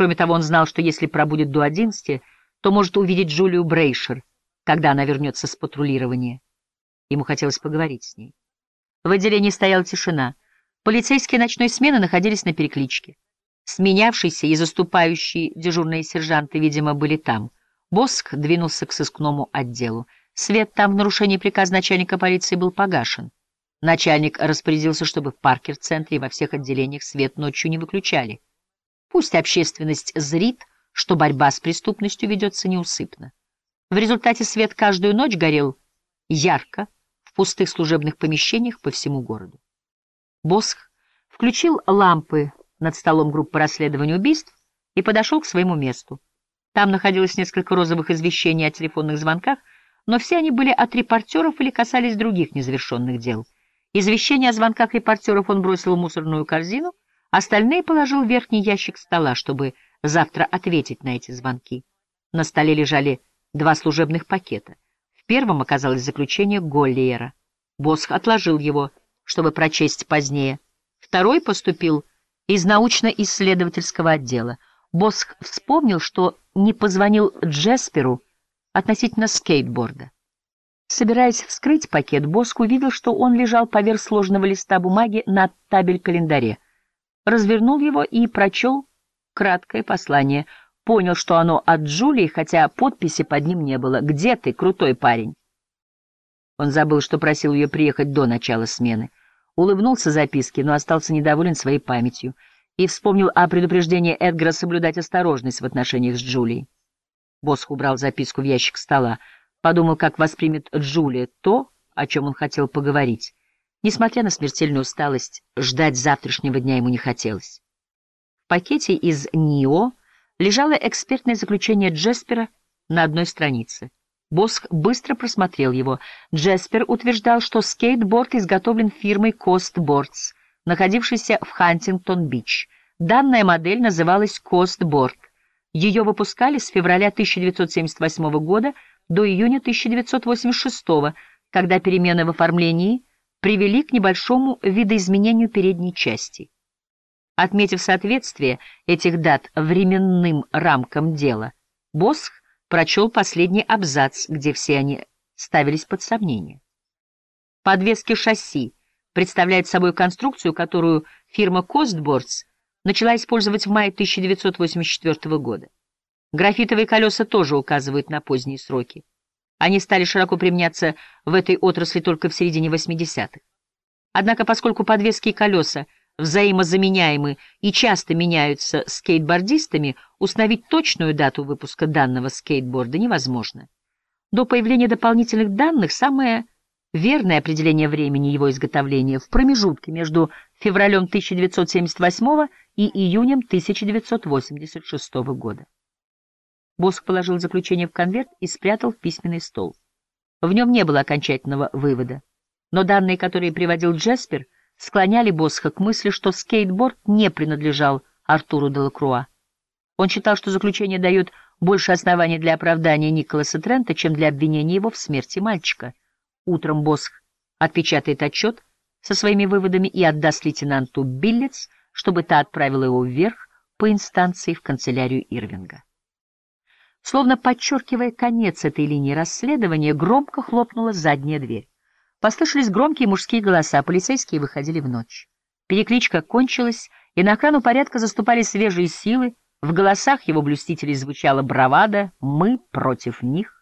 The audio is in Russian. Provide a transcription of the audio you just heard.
Кроме того, он знал, что если пробудет до одиннадцати, то может увидеть Джулию Брейшер, когда она вернется с патрулирования. Ему хотелось поговорить с ней. В отделении стояла тишина. Полицейские ночной смены находились на перекличке. Сменявшиеся и заступающие дежурные сержанты, видимо, были там. Боск двинулся к сыскному отделу. Свет там в нарушении приказа начальника полиции был погашен. Начальник распорядился, чтобы в Паркер-центре и во всех отделениях свет ночью не выключали. Пусть общественность зрит, что борьба с преступностью ведется неусыпно. В результате свет каждую ночь горел ярко в пустых служебных помещениях по всему городу. Босх включил лампы над столом группы расследования убийств и подошел к своему месту. Там находилось несколько розовых извещений о телефонных звонках, но все они были от репортеров или касались других незавершенных дел. Извещения о звонках репортеров он бросил в мусорную корзину, остальные положил в верхний ящик стола, чтобы завтра ответить на эти звонки. На столе лежали два служебных пакета. В первом оказалось заключение Голлиера. Босх отложил его, чтобы прочесть позднее. Второй поступил из научно-исследовательского отдела. Босх вспомнил, что не позвонил Джесперу относительно скейтборда. Собираясь вскрыть пакет, Боск увидел, что он лежал поверх сложного листа бумаги на табель-календаре. Развернул его и прочел краткое послание. Понял, что оно от Джулии, хотя подписи под ним не было. «Где ты, крутой парень?» Он забыл, что просил ее приехать до начала смены улыбнулся записке, но остался недоволен своей памятью и вспомнил о предупреждении Эдгара соблюдать осторожность в отношениях с Джулией. Босх убрал записку в ящик стола, подумал, как воспримет Джулия то, о чем он хотел поговорить. Несмотря на смертельную усталость, ждать завтрашнего дня ему не хотелось. В пакете из НИО лежало экспертное заключение Джеспера на одной странице. Босх быстро просмотрел его. Джеспер утверждал, что скейтборд изготовлен фирмой Coast Boards, находившейся в Хантингтон-Бич. Данная модель называлась Coast Board. Ее выпускали с февраля 1978 года до июня 1986, когда перемены в оформлении привели к небольшому видоизменению передней части. Отметив соответствие этих дат временным рамкам дела, Босх прочел последний абзац, где все они ставились под сомнение. Подвески шасси представляют собой конструкцию, которую фирма Costboards начала использовать в мае 1984 года. Графитовые колеса тоже указывают на поздние сроки. Они стали широко применяться в этой отрасли только в середине 80-х. Однако, поскольку подвески и колеса – взаимозаменяемы и часто меняются скейтбордистами, установить точную дату выпуска данного скейтборда невозможно. До появления дополнительных данных самое верное определение времени его изготовления в промежутке между февралем 1978 и июнем 1986 года. Боск положил заключение в конверт и спрятал в письменный стол. В нем не было окончательного вывода, но данные, которые приводил Джеспер, — склоняли Босха к мысли, что скейтборд не принадлежал Артуру Делакруа. Он считал, что заключение дает больше оснований для оправдания Николаса Трента, чем для обвинения его в смерти мальчика. Утром Босх отпечатает отчет со своими выводами и отдаст лейтенанту Биллетс, чтобы та отправила его вверх по инстанции в канцелярию Ирвинга. Словно подчеркивая конец этой линии расследования, громко хлопнула задняя дверь. Послышались громкие мужские голоса, полицейские выходили в ночь. Перекличка кончилась, и на охрану порядка заступали свежие силы, в голосах его блюстителей звучала бравада «Мы против них».